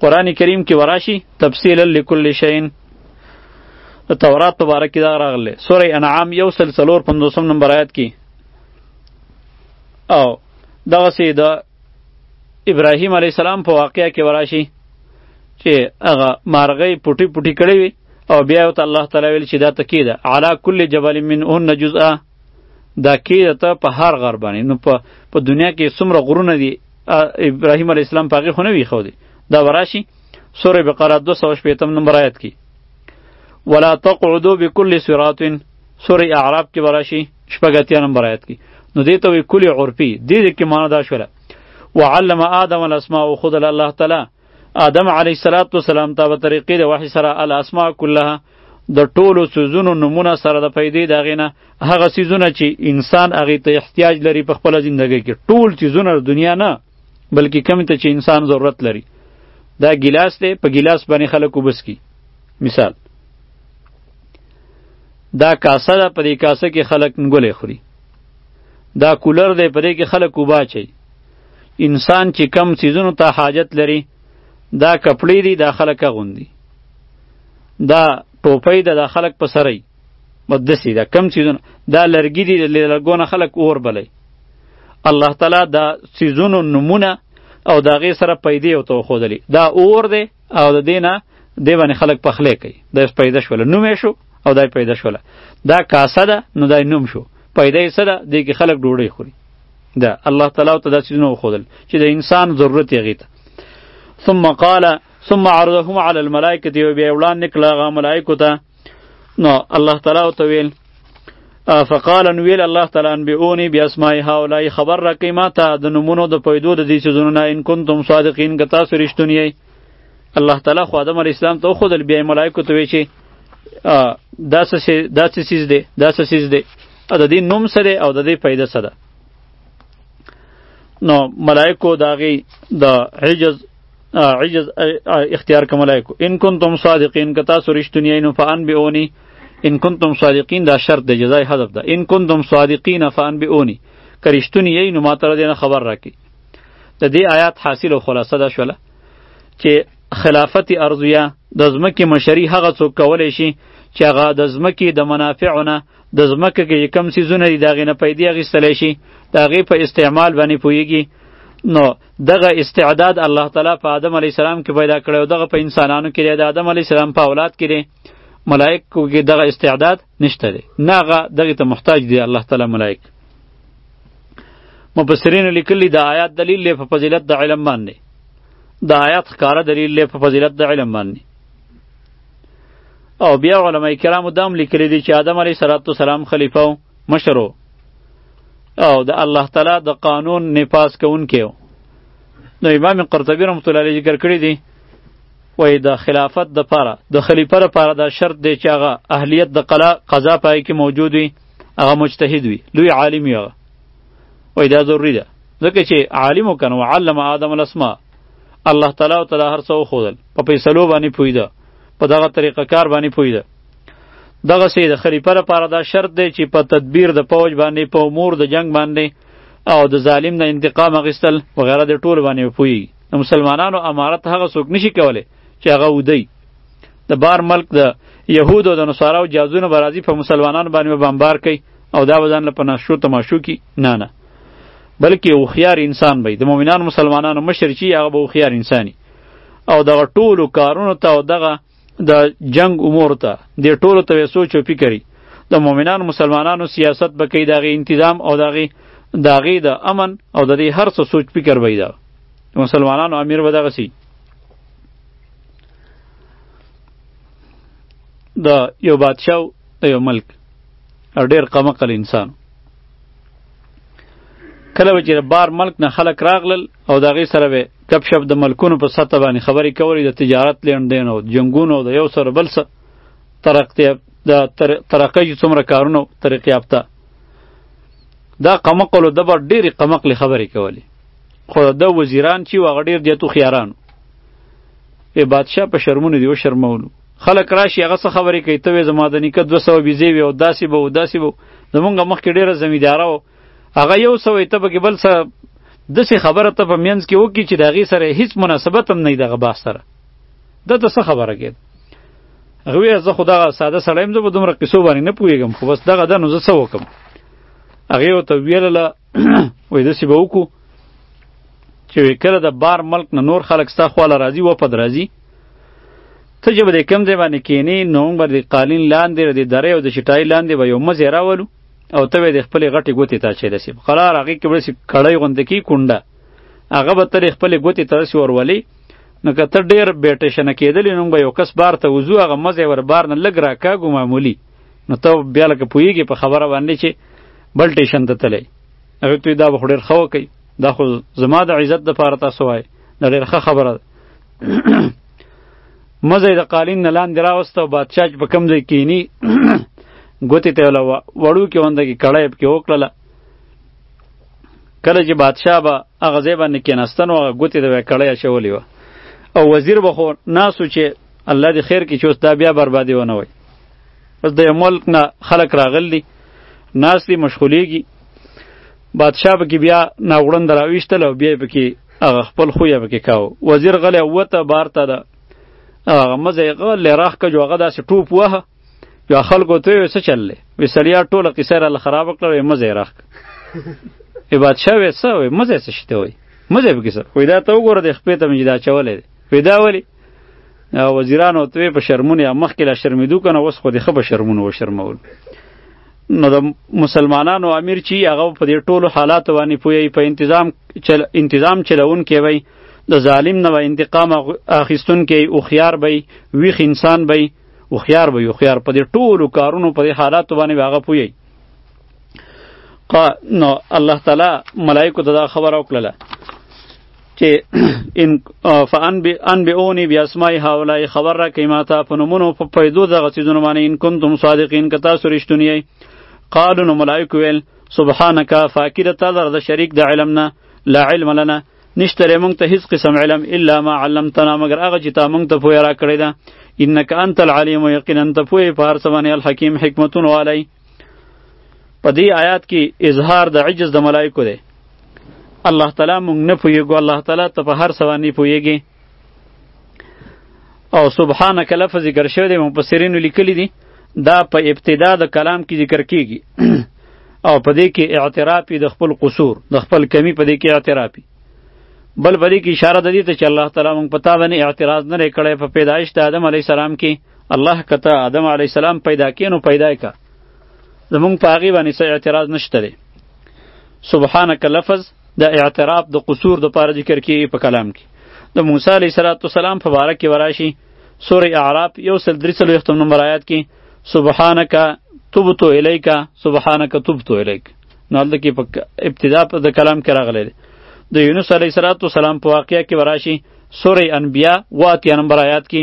A: قران کریم کې وراشي تفصیل لكل شی تورات مبارک دا راغله سوره انعام یو سل سلور 50 نمبر آیات کې او دغه سي د ابراهیم علی السلام په واقعیا کې وراشي چې هغه مارغې پټي پټي کړې وي او بیا ته الله تعالی ویل چې دا تکیه ده علا کل جبل منهن جزءا دا کیده ته په هر غر باندې نو په په دنیا کې څومره غرونه دي ابراهیم علی السلام پاګه خو نه وی خو دی دا وراشي سوره بقره 215 نمبر آیت کې ولا تقعدوا بكل صراط سوره اعراف کې وراشي شپږتیا نمبر آیت کې نو دې ته وی کلی عرفي دې کې معنا دا شوله وعلم آدم الاسماء خود الله تعالی آدم علیه الصلاۃ والسلام ته په طریقې د وحی سره الاسماء کلها د ټولو سوزونو نمونه سره د پیدې دا غینه هغه سیزونه چې انسان هغه ته احتیاج لري په خپل ژوندۍ کې ټول چیزونه د دنیا نه بلکې کم ته چې انسان ضرورت لري دا ګلاس دی په ګلاس باندې خلکو بس کی مثال دا کاسه ده په دې کاسه کې خلک نګولې خوري دا کولر دی په دې کې خلک وباچي انسان چې کم سیزونو ته حاجت لري دا کپړې دي دا خلک غوندي دا ټوپۍ ده دا خلک په سرای مدسي دا کم سیزونه دا لرګي دي لرګونه خلک اور بلای الله تعالی دا سیزونو نمونه او دا غي سره پیدې او تو خودلی دا اور دی او د دې نه دې باندې خلک پخلی کوي دا پیدا شوله نوم یې شو او دا پیدا شوله دا کاسه ده نو دا نوم شو پیدا یې څه ده دې کې خلک ډوډۍ خوري دا الله تعالی ته دا څیزونه وښودل چې د انسان ضرورت یې غیته ثم قال ثم عرضهما على الملائکه یو بیا وړاندې کړه هغه ملایکو ته نو الله تعالی او تویل فقال ان ویل الله تعالی ان بیونی بیا اسماء هؤلاء خبر را کی ما ته د نمونو د پیدو د دې سيزونو نه ان کنتم صادقین که تاسو رښتونی یی الله تعالی خو آدم علی اسلام ته خود بیا ملائکه ته وی چې دا څه دا څه سیز دی دا څه سیز دی او د دې نوم سره او د دې پیدا سره نو ملائکه داغي د عجز عجز اختیار کوملای کو ان کنتم صادقین که تاسو رښتونی یې نو فان بیونی ان کنتم صادقین دا شرط دی جزای حذف ده ان کنتم صادقین فان بیونی که رښتونی یې نو ما تر دې نه خبر راکی د دې آیات حاصل او خلاصه ده شوله چې خلافت ارضیه د ځمکې مشری هغه څوک کولی شي چې هغه د ځمکې د منافعو نه د ځمکه کې کم سیزونه دي د هغې نه پیدې اخیستلی شي د هغې په استعمال باندې پوهیږي نو دغه استعداد الله تعالی په آدم علی السلام کې پیدا کړی او دغه په انسانانو کې د آدم علی السلام په اولاد کې دی ملائکو کې دغه استعداد نشته دی نه هغه دغه ته محتاج دی الله تعالی ملائک مفسرین لیکلی د آیات دلیل له فضیلت د علم باندې د آیات ښکاره دلیل له فضیلت د علم باندې او بیا علما کرامو دام لیکلی دی چې آدم علیه السلام خلیفه و مشرو او د الله تعالی د قانون نفاذ کوونکی نو امام قرطبی رحمت الله علیه ذکر کړی دی وای د خلافت د پاره د خلیفه لپاره دا شرط دی چې هغه اهلیت د قلا قضا پای کې موجود وي هغه مجتهد وي لوی عالم وي هغه وای دا ضروری ده ځکه چې عالم وکنه وعلم آدم الاسماء الله تعالی او تعالی هر څه وښودل په فیصلو باندې پویده په دغه طریقه کار باندې پویده دغه سي د خلیفه لپاره دا شرط دی چې په تدبیر د پوج باندې په امور د جنگ باندې او د ظالم نه انتقام اخیستل وغیره د ټول باندې پوي د مسلمانانو امارت هغه څوک نشي کولی چې هغه ودی د بار ملک د یهود او د نصاراو جازونه برازي په مسلمانانو باندې بمبار کوي او دا وزن له پناشو تماشو کی نه نه بلکې او خيار انسان به د مؤمنان مسلمانانو مشر چی هغه به خيار انساني او دغه ټولو کارونو ته او دغه د جنگ امور ته د ټولو ته سوچ او فکرې د مؤمنان مسلمانانو سیاست به کوي دغه انتظام او دغه دغه د امن او د دې هر څه سوچ فکر وای دا مسلمانانو امیر به دغه سي د یو بادشاو د یو ملک او ډیر قمقل انسان کله چې بار ملک نه خلک راغلل او دغه سره چپ شپ د ملکونو په سطح باندې خبرې کولې د تجارت لین دین او جنگونو د یو سره بل سره ترقی د ترقی څومره کارونه طریقې یافته دا قمقلو د بر ډېرې قمقلې خبرې کولې خو د وزیران چې واغ ډېر دیتو خیارانو ای بادشاه په شرمونو دی و شرمولو خلک راشي هغه څه خبرې کوي ته زما د نیکه 200 بیزې وي او داسې به او داسې به زمونږ مخکې ډېره زمینداره هغه یو څه وي ته به کې بل څه داسې خبره ته په منځ کې وکړي چې د هغې سره هیڅ مناسبت هم نه وي دغه بحث سره ده ته څه خبره کېد هغه وی زه خو دغه ساده سړی یم زه به دومره قصو باندې نه پوهېږم خو بس دغه ده نو زه څه وکړم هغې ورته ویلله وایي داسې به وکړو چې وایي کله د بار ملک نه نور خلک ستا خواله راځي وفد راځي ته چې به د کوم ځای باندې کښېنې نو موږ به د قالین لاندې د درې او د چټای لاندې به یو مزی راولو او ته به د خپلې غټې ګوتې ته چې رسي په قرار هغې کې به داسې کړۍ غوندې کي کونډه هغه به ترې خپلې ګوتې ته داسې ورولي نو که ته ډېر بېټېشنه کېدلې نو به یو کس بار ته وځو هغه مزی ور بار نه لږ راکاږو معمولي نو ته بیا لکه پوهېږې په خبره باندې چې بل ټېشن ته تللی هغه ته دا به خو ډېر ښه وکړي دا خو زما د عزت دپاره تاسو وایې دا ډېره ښه خبره ده مزه یې د قالین نه لاندې راوسته او بادشاه چې په کوم ځای کیني ګوتې ته یې له وړوکي غونده کې کړی پکې وکړله کله چې بادشاه به هغه ځای باندې کېناستن و هغه ګوتې ته به یې کړی اچولې وه او وزیر به خو ناست و چې الله دې خیر کړي چې اوس دا بیا بربادي ونه وایي اوس د یو ملک نه خلک راغلي دي ناست دي مشغولېږي بادشاه پکې بیا ناوړند راویشتل او بیا یې پکې هغه خپل خو یې پکې کاو وزیر غلی وته بار ته ده هغه مزه یې غلی راخ که جو هغه داسې ټوپ وه یو خلکو ته یې څه چللی وی سړیا ټوله قصه راله خرابه کړه وی مزه یې راخ ای بادشاه وی څه وی مزه یې څه شته وی مزه یې پکې څه وی دا ته وګوره د خپې ته مې دا چولی دی وی دا ولي وزیرانو ته په شرمونه یا مخکې لا شرمېدو که نه اوس خو دې ښه په شرمونو وشرمول نو د مسلمانانو امیر چی هغه په دې ټولو حالاتو باندې پوهیږي په انتظام چل انتظام چلون کې وي د ظالم نه انتقام اخیستون کې او خيار به ویخ انسان به او خيار به او خيار په دې ټولو کارونو په دې حالاتو باندې هغه پوهیږي نو الله تعالی ملائکه ته دا خبر او کړله چې ان فان بی ان بی اونی بیا اسماء هاولای خبر را کی ماته په نمونو په پیدو دغه چیزونه باندې ان کنتم صادقین کتا سرشتونی قالو نو ملائک ویل سبحانك فاکر تعالی د شریک د علم نه لا علم لنا نشتره مونږ ته هیڅ قسم علم الا ما علمتنا مگر هغه چې تا مونږ ته پوهه راکړې ده انک انت العلیم یقینا ته پوهې په هر څه باندې الحکیم حکمتونه والی په دې آیات کې اظهار د عجز د ملائکو دی الله تعالی مونږ نه پوهیږو الله تعالی ته په هر څه باندې پوهیږي او سبحانک لفظ ذکر شوی دی مفسرینو لیکلی دی دا په ابتدا د کلام کې ذکر کیږي او په دې کې اعترافي د خپل قصور د خپل کمی په دې کې اعترافي بل په دې کې اشاره ده دې ته چې الله تعالی مونږ پتا باندې اعتراض نه کړی په پیدایش د آدم علی السلام کې الله کته آدم علی السلام پیدا کینو پیدا کا زمونږ په هغه باندې څه اعتراض نشته لري سبحانك لفظ د اعتراف د قصور د پاره ذکر کی په کلام کې د موسی علی السلام په باره کې وراشي سوره اعراف یو سل درې سل یختم نمبر آیات کې سبحانك تبت الیک سبحانك تبت الیک نو هلته کې په ابتدا په د کلام کې راغلی دی د یونس علیه السلام په واقعه کې وراشي سوره انبیا و اتیا نمبر آیات کې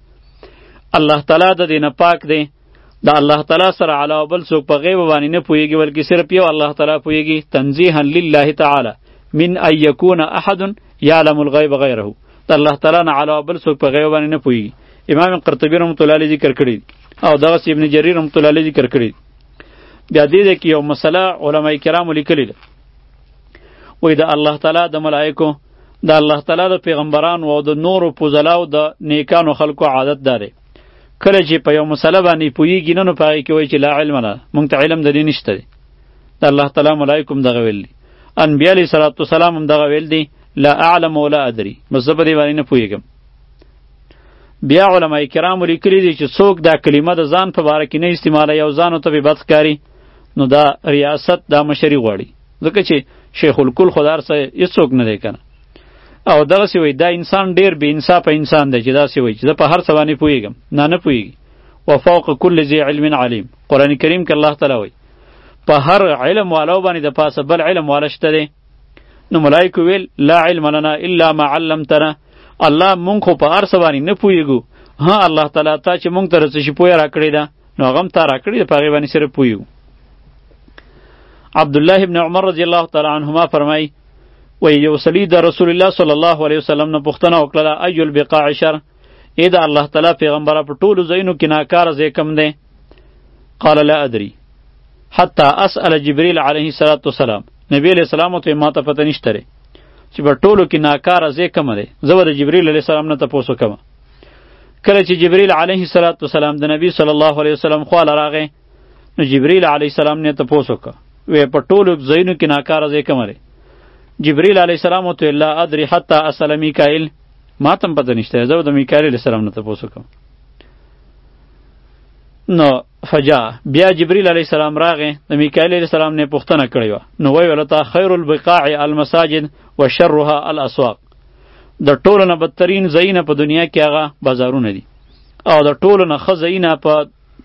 A: الله تعالی د دینه پاک دی د الله تعالی سره علاوه بل څوک په غیب باندې نه پوهیږي بلکې صرف یو الله تعالی پوهیږي تنزیها لله تعالی من ان یکون احد یعلم الغیب غیره د الله تعالی نه علاوه بل څوک په غیب باندې نه پوهیږي امام قرطبی رحمۃ اللہ علیہ ذکر کړی او دغه ابن جریر رحمۃ اللہ علیہ ذکر کړی بیا دې کې یو مسله علما کرام لیکلی ده وای د الله تعالی د ملائکو د الله تعالی د پیغمبرانو او د نورو پوزلاو د نیکانو خلکو عادت داره کله چې په یو مسله باندې پوهیږي نه نو په هغې کې وایي چې لا علم نه مونږ ته علم د دې نشته دی د الله تعالی ملایکو هم دغه ویل دي انبیا علیه صلات وسلام هم دغه ویل دي لا اعلم ولا ادري بس زه په دې باندې نه پوهیږم بیا علما کرامو لیکلي دي چې څوک دا کلمه د ځان په باره کې نه استعمالوي او ځانو ته بې بد ښکاري نو دا ریاست دا مشری غواړي ځکه چې شیخ الکل خدار سره هیڅوک نه دی کنه او دغه سی وای دا انسان ډیر بی انصاف انسان دی چې دا سی وای چې په هر څه باندې پویګم نه نه پویګي وفوق کل ذی علم علیم قران کریم کې الله تعالی وای په هر علم والو باندې د پاسه بل علم والشته دی نو ملائکه ویل لا علم لنا الا ما علمتنا الله مونږ خو په هر څه باندې نه پویګو ها الله تعالی تا چې مونږ ته رسې شي پوی راکړی ده نو هغه هم تا راکړي په هغې باندې سره پوه یو عبدالله ابن عمر رضی الله تعالی عنهما فرمایي و یو سړي د رسول الله صلی الله علیه وسلم نه پوښتنه وکړله ای البقاع شر ای د الله تعالی پیغمبره په ټولو ځایونو کې ناکاره ځای کم دی قال لا ادري حتی اسأل جبريل علیه الصلاة والسلام نبی علیہ السلام ته ما ته پته نشته چې په ټولو کې ناکاره ځای کم دی زه به د جبريل علیه السلام نه تپوس وکړم کله چې جبرئیل علیه الصلاۃ والسلام د نبی صلی الله علیه وسلم خو لراغه نو جبرئیل علیه السلام نه ته پوسوک وې په ټولو زینو کې ناکاره ځای کمره جبرئیل علیه السلام ته الله ادری حتا اسلم میکائیل ما تم پته نشته زه د میکائیل علیه السلام نه ته پوسوک نو فجا بیا جبرئیل علیه السلام راغه د میکائیل علیه السلام نه پوښتنه کړې و نو وی ولته خیر البقاع المساجد وشرها الاسواق د ټولو نه بدترین ځایونه په دنیا کې هغه بازارونه دي او د ټولو نه ښه ځایونه په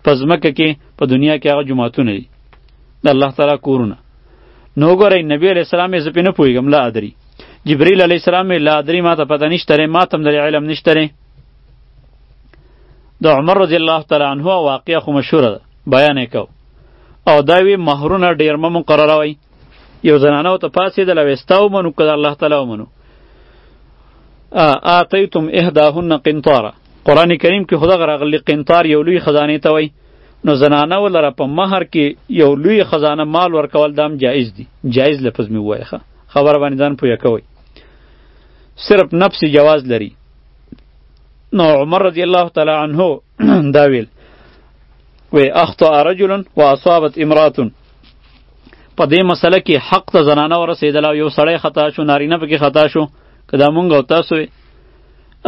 A: په ځمکه کې په دنیا کې هغه جوماتونه دي د الله تعالی کورونه نو وګورئ نبی علیه السلام یې زه پرې نه پوهېږم لا ادري جبرئیل علیه السلام یې لا ادري ما ته پته نشته دی ما ته هم د علم نشته دی د عمر رضی الله تعالی عنه واقعه خو مشهوره ده بیان یې کو او دا وی مهرونه ډېر مه مقرروئ یو زنانه او ته پاسې د لويستا ومنو که د الله تعالی ومنو آتیتم احداهن قنطارا قرآن کریم کې خدا غراغلی قنطار یو لوی خزانه ته وای نو زنانه ولره په مہر کې یو لوی خزانه مال ورکول دام جایز دی جایز لفظ می وایخه خبر باندې ځان پوهه کوي صرف نفس جواز لري نو عمر رضی الله تعالی عنه دا ویل و اخطا رجل واصابت امراه په دې مسله کې حق ته زنانه ورسېدله او یو سړی خطا شو نارینه پکې خطا شو که دا مونږ او تاسو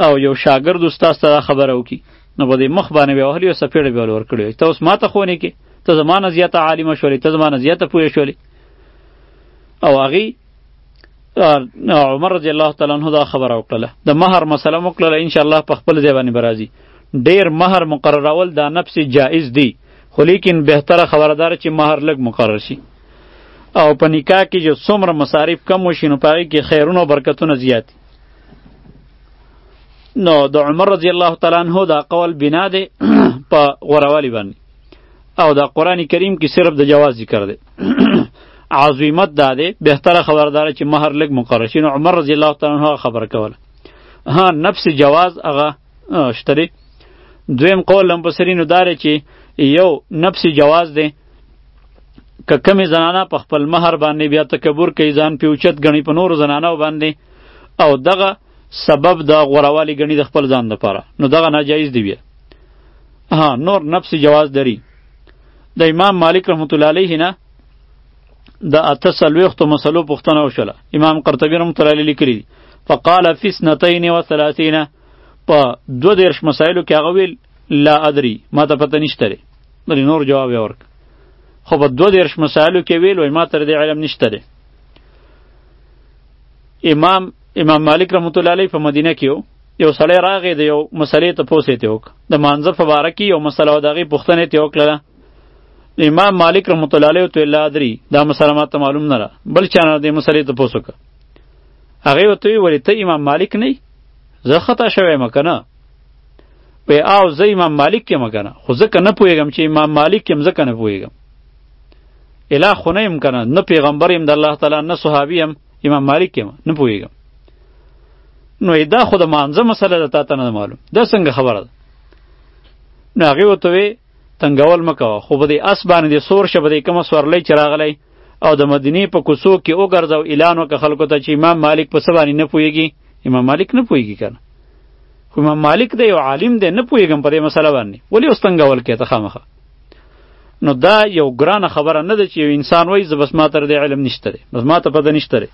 A: او یو شاګرد استاد ته دا خبره وکړي نو به دې مخ باندې به وهلي او څپېړه به ورکړي وي ته اوس ما ته ښوونې کې ته زما نه زیاته عالمه شولې ته زما نه زیاته پوه شولې او هغې عمر رضی الله تعالی عنہ دا خبره وکړه د مہر مسله وکړه ان شاء الله په خپل ځای باندې برازي ډیر مہر مقررول دا نفس جائز دی خو لیکن بهتره خبردار چې مہر لګ مقرر شي او په نکاح کې جو څومره مصارف کم وشي نو پاره کې خیرونه او برکتونه زیات نو د عمر رضی الله تعالی عنہ دا قول بنا دی په غوروالی باندې او دا قران کریم کې صرف د جواز ذکر دی عظیمت دا دی بهتره خبردار چې مہر لګ مقرر شین عمر رضی الله تعالی عنہ خبر کوله ها نفس جواز هغه شتري دویم قول لم بصرینو دار چې یو نفس جواز دی که کمی زنانه په خپل مہر باندې بیا تکبر کوي ځان پیوچت غنی په نور زنانه باندې او دغه سبب د غوروالی ګڼي د خپل ځان لپاره نو دغه ناجایز دی بیا ها نور نفس جواز لري د امام مالک رحمت الله علیه نه د اته څلوېښتو مسلو پوښتنه وشوله امام قرطبي رحمت الله علیه لیکلي فقال فی اثنتین و ثلاثین په دو دېرش مسایلو کې هغه ویل لا ادري ما ته پته نشته دی نور جواب یې ورک خو په دو دېرش مسایلو کې ویل وایي ما تر دې علم نشته دی امام امام مالک رحمت الله علیه په مدینه کې یو یو سړی راغی د یو مسلې ته پوسې ته وک د مانزه په باره کې یو مسله او دغه پوښتنه ته وکړه امام مالک رحمت الله علیه ته الله دري دا مسله ماته معلوم نه را بل چا نه د مسلې ته پوسوک هغه وته ویل ته امام مالک نه زه خطا شوی مکنه په او زه امام مالک کې مکنه خو ځکه نه پوهیږم چې امام مالک کې مزه کنه پوهیږم اله خو نه یم کنه نه پیغمبر یم د الله تعالی نه صحابي یم امام مالک یم نه پوهېږم نو دا خو د مانځه مسله ده تا ته نه معلوم دا څنګه خبره ده نو هغې ورته وې تنګول مه کوه خو به دې اس باندې دې سور شه به دې کومه سورلۍ چې راغلی او د مدینې په کوڅو کې وګرځه او اعلان وکړه خلکو ته چې امام مالک په څه باندې نه پوهېږي امام مالک نه پوهېږي که نه خو امام مالک دی یو عالم دی نه پوهېږم په دې مسله باندې ولې اوس تنګول کې ته خامخه نو دا یو ګرانه خبره نه ده چې یو انسان وایي زه بس ما تر دې علم نشته دی بس ما ته پته نشته دی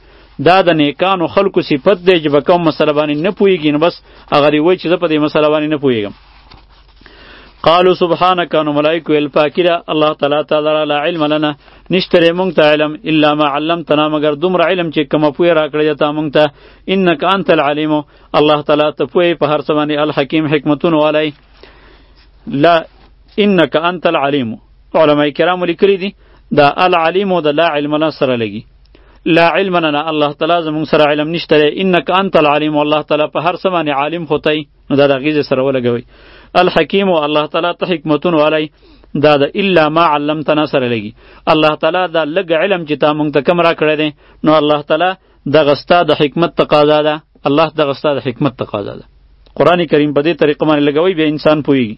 A: دا د نیکانو خلکو صفت دی چې به کوم مسله باندې نه پوهېږي نو بس هغه دی وایي چې زه په دې مسله باندې نه پوهېږم قالو سبحانك نو ملائکه ویل پاکی را الله تعالی تعالی را لا علم لنا نشتره مونږ ته علم الا ما علمتنا مگر دومره علم چې کوم پوی را کړی ته مونږ ته انک انت العلیم الله تعالی ته پوی په هر څه باندې الحکیم حکمتون والای لا انک انت العلیم علما کرام لیکلی دي دا العلیم او د لا علم نه سره لګي لا علم لنا الله تعالی زمون سره علم نشته انک انت العلیم الله تعالی په هر څه باندې عالم خوتای نو دا د غیزه سره ولګوي الحکیم او الله تعالی ته حکمتون والی دا د الا ما علمتنا سره لګي الله تعالی دا لګ علم چې تا مونږ ته کم را کړی دی نو الله تعالی دغه ستا د حکمت تقاضا ده الله دغه ستا د حکمت تقاضا ده قران کریم په دې طریقه باندې لګوي به انسان پويږي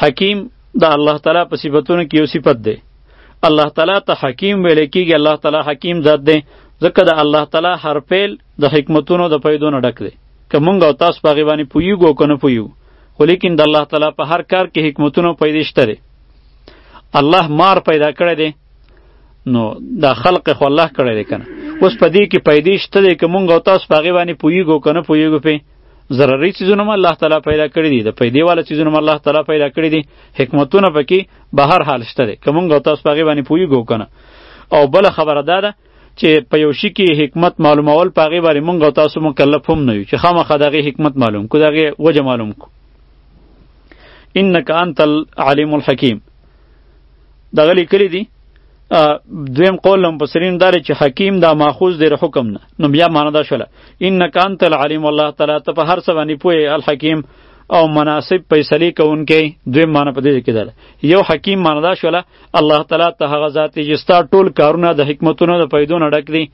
A: حکیم د الله تعالی په صفاتونو کې یو صفت ده الله تعالی ته حکیم ویل کېږي الله تعالی حکیم ذات ده ځکه د الله تعالی هر پیل د حکمتونو د پیدو نه ډک دی که مونږ او تاسو په هغې باندې پوهیږو او که نه پوهیږو خو لیکن د الله تعالی په هر کار کې حکمتونه پیدې شته دی الله مار پیدا کړی دی نو دا خلق خو الله کړی دی کنه اوس په دې کې پیدې شته دی که مونږ او تاسو په هغې باندې پوهېږو که نه پوهېږو پې ضروري څیزونه هم الله تعالی پیدا کړي دي د پیدې والا څیزونه هم الله تعالی پیدا کړي دي حکمتونه پکې به هر حال شته دی که مونږ او تاسو په هغې باندې پوهېږو که نه او بله خبره دا ده چې په یو شي کې حکمت معلومول په هغې باندې مونږ او تاسو مکلف هم نه یو چې خامخا د هغې حکمت معلوم کو د هغې وجه معلوم کو انک انت العلیم الحکیم دغه لیکلی دی دویم قول هم پسرین داره چې حکیم دا ماخوذ دی حکم نه نو بیا معنا دا شوله انک انت العلیم الله تعالی ته په هر څه باندې پوهې الحکیم او مناسب فیصله کوونکې دویم معنا په دې کې ده یو حکیم معنا دا شوله الله تعالی ته هغه ذات چې ستا ټول کارونه د حکمتونو د پیدو نه ډک دي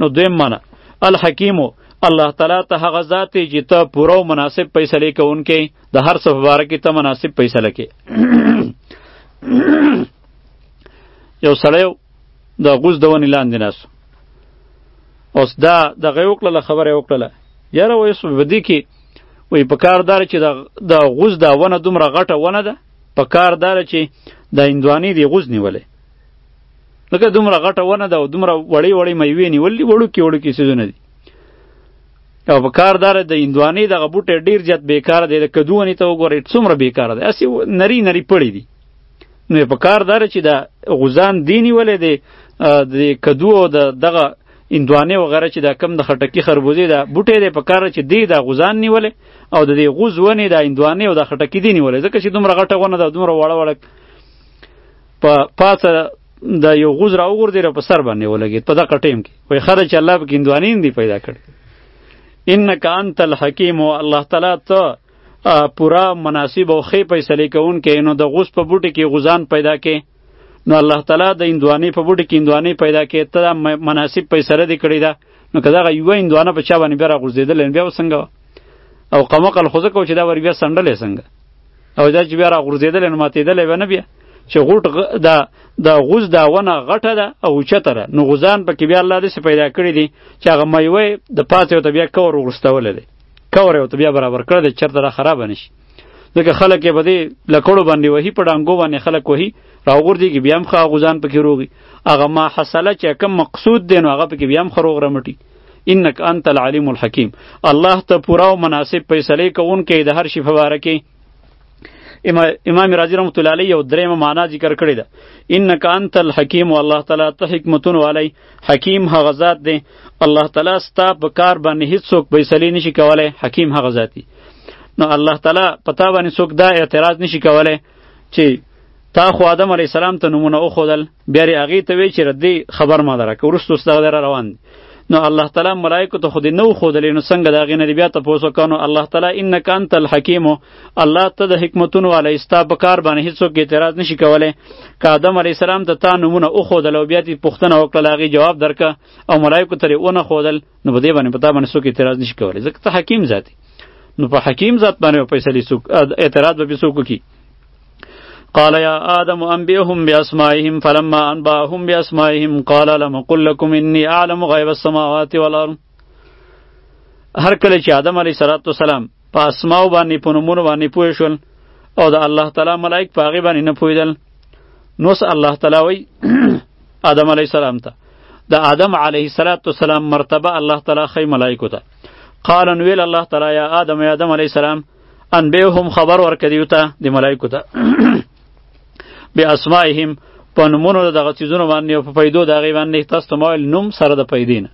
A: نو دویم معنا الحکیم الله تعالی ته هغه ذات چې ته پوره مناسب فیصله کوونکې د هر څه په باره کې ته مناسب فیصله کې یو سړی د غوز د ونې لاندې ناست اوس دا دغه یې وکړله خبره یې وکړله یاره وایي په دې کې وایي په کار داره چې د غوز دا ونه دومره غټه ونه ده په کار داره چې د هندواني دې غوز نیولې لکه دومره غټه ونه ده او دومره وړې وړې میوې نیولې وړوکې وړوکې څیزونه دي او په کار دار د اندوانې دغه بوټی ډیر زیات بیکاره دی د کدوونې ته وګورئ څومره بیکاره دی هسې نری نری پړی دی نو په کار دار چې د غوزان دی نیولی دی د کدو او د دغه اندوانې وغیره چې دا کم د خټکی خربوزې دا بوټی دی په کار چې دی دا غوزان نیولی او د دې غوز ونې د اندوانې او د خټکی دی نیولی ځکه چې دومره غټه ونه ده دومره واړه واړه په پاسه دا یو غوز را وګرځي را په سر باندې ولګید په دغه ټیم کې وای خره چې الله پکې اندوانین دی پیدا کړ انک انت الحکیم او الله تعالی ته پورا مناسب او خې فیصله کوون کې نو د غوس په بوټي کې غوزان پیدا کې نو الله تعالی د اندوانې په بوټي کې اندوانې پیدا کې ته مناسب فیصله دې کړې ده نو که دغه یوه اندوانه په چا باندې بیا راغورځېدل بیا به څنګه او قمقل خو ځکه چې دا ور بیا سنډلې څنګه او دا چې بیا راغورځېدل نو ماتېدلی به نه بیا چې غوټ دا د غوز دا ونه غټه ده او چته ده نو غوزان پکې بیا الله دې پیدا کړی دي چې هغه میوه د پاتې او بیا کور ورستول دي کور او بیا برابر کړ دې چرته را خراب نشي ځکه خلک یې بده لکړو باندې وهي په ډانګو باندې خلک وهي راوګور دي کې بیا هم خا غوزان پکې روغي هغه ما حاصله چې کوم مقصود دی نو هغه پکې بیا هم خروغ رمټي انک انت العلیم الحکیم الله ته پورا او مناسب فیصله کوونکی د هر شي په باره کې امام رازی رحمت الله علیه یو درېمه معنا ذکر کړې ده انک انت الحکیم والله تعالی ته حکمتون والی حکیم هغه ذات دی الله تعالی ستا په کار باندې هیڅ څوک فیصله نشي کولای حکیم هغه ذات دی نو الله تعالی پتا باندې څوک دا اعتراض نشي کولای چې تا خو آدم علیه السلام ته نمونه وښودل بیا ری هغه ته وی چې ردی خبر ما درک ورستو ستغله را روان دي نو الله تعالی ملائکه ته خود نو خودلې نو څنګه دا غینه بیا ته پوسو کانو الله تعالی انک انت الحکیم الله ته د حکمتونو علی استا په کار باندې هیڅوک اعتراض نشي کولای که آدم علی السلام ته تا نمونه او خودل او بیا تی پښتنه وکړه لاغي جواب درکه او ملائکه ترې اونه خودل نو بده باندې پتا باندې څوک اعتراض نشي کولای ځکه ته حکیم ذاتی نو په حکیم ذات باندې فیصله څوک اعتراض به څوک کی قال يا آدم أنبئهم بأسمائهم فلما أنبأهم بأسمائهم قال لم قل لكم إني أعلم غيب السماوات والأرض هر کله چې آدم علیه صلوات و سلام په اسماو باندې په نومونو باندې پوه شول او د الله تعالی ملائک په هغې باندې نه پوهېدل نو سه الله تعالی وایي آدم علیه السلام ته د آدم علیه صلوات و سلام مرتبه الله تعالی ښیي ملائکو ته قال نویل الله تعالی یا آدم یا آدم علیه السلام ان به هم خبر ورکړیو ته د ملائکو ته به اسمائهم په نمونو دغه چیزونو باندې او په پیدو د هغې باندې تاسو مویل نوم سره د پیدې نه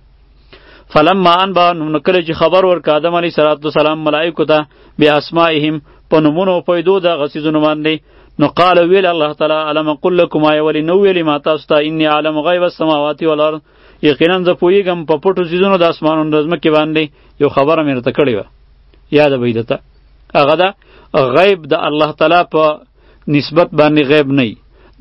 A: فلما ان با نو کله چې خبر ورک آدم علی صلوات و سلام ملائکو ته بیا اسمائهم په نمونو او پیدو د غسیزونو باندې نو قال ویل الله تعالی علم قل لكم ای ولی نو ویلی ما تاسو ته انی عالم غیب السماوات والارض یقینا زه پوهیږم په پټو چیزونو د اسمانونو د ځمکې باندې یو خبره مې راته کړې وه یاد به دته هغه دا غیب د الله تعالی په نسبت باندې غیب نه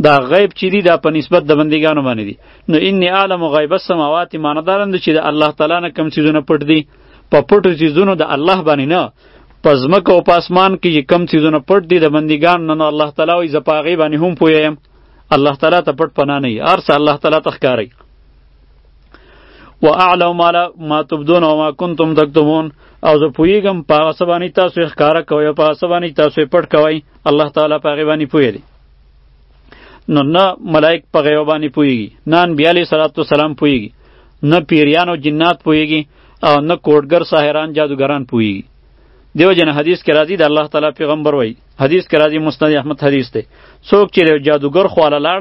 A: دا غیب چې دی دا په نسبت د بندګانو باندې دی نو انی عالم غیب السماوات معنی دارند چې د الله تعالی نه کم چیزونه پټ دي په پټو چیزونو د الله باندې نه په ځمکه او په اسمان کې چې کم چیزونه پټ دي د بندګان نه الله تعالی وي زپاغي باندې هم پویم الله تعالی ته پټ پناه نه هر څه الله تعالی ته ښکاري و اعلم ما لا ما تبدون و ما کنتم تکتمون او زه پوهیږم په هغه څه باندې تاسو یې ښکاره کوئ او په هغه څه باندې تاسو یې پټ کوئ الله تعالی په هغې باندې پوه دی نو نه ملایک په غیبه باندې پوهیږي نه انبیا علیه صلات وسلام پوهیږي نه پیریان او جنات پوهیږي او نه کوډګر ساحران جادوګران پوهیږي دیو جن حدیث کې راځي د الله تعالی پیغمبر وایي حدیث کې راځي مسند احمد حدیث دی څوک چې جادوګر خواله لاړ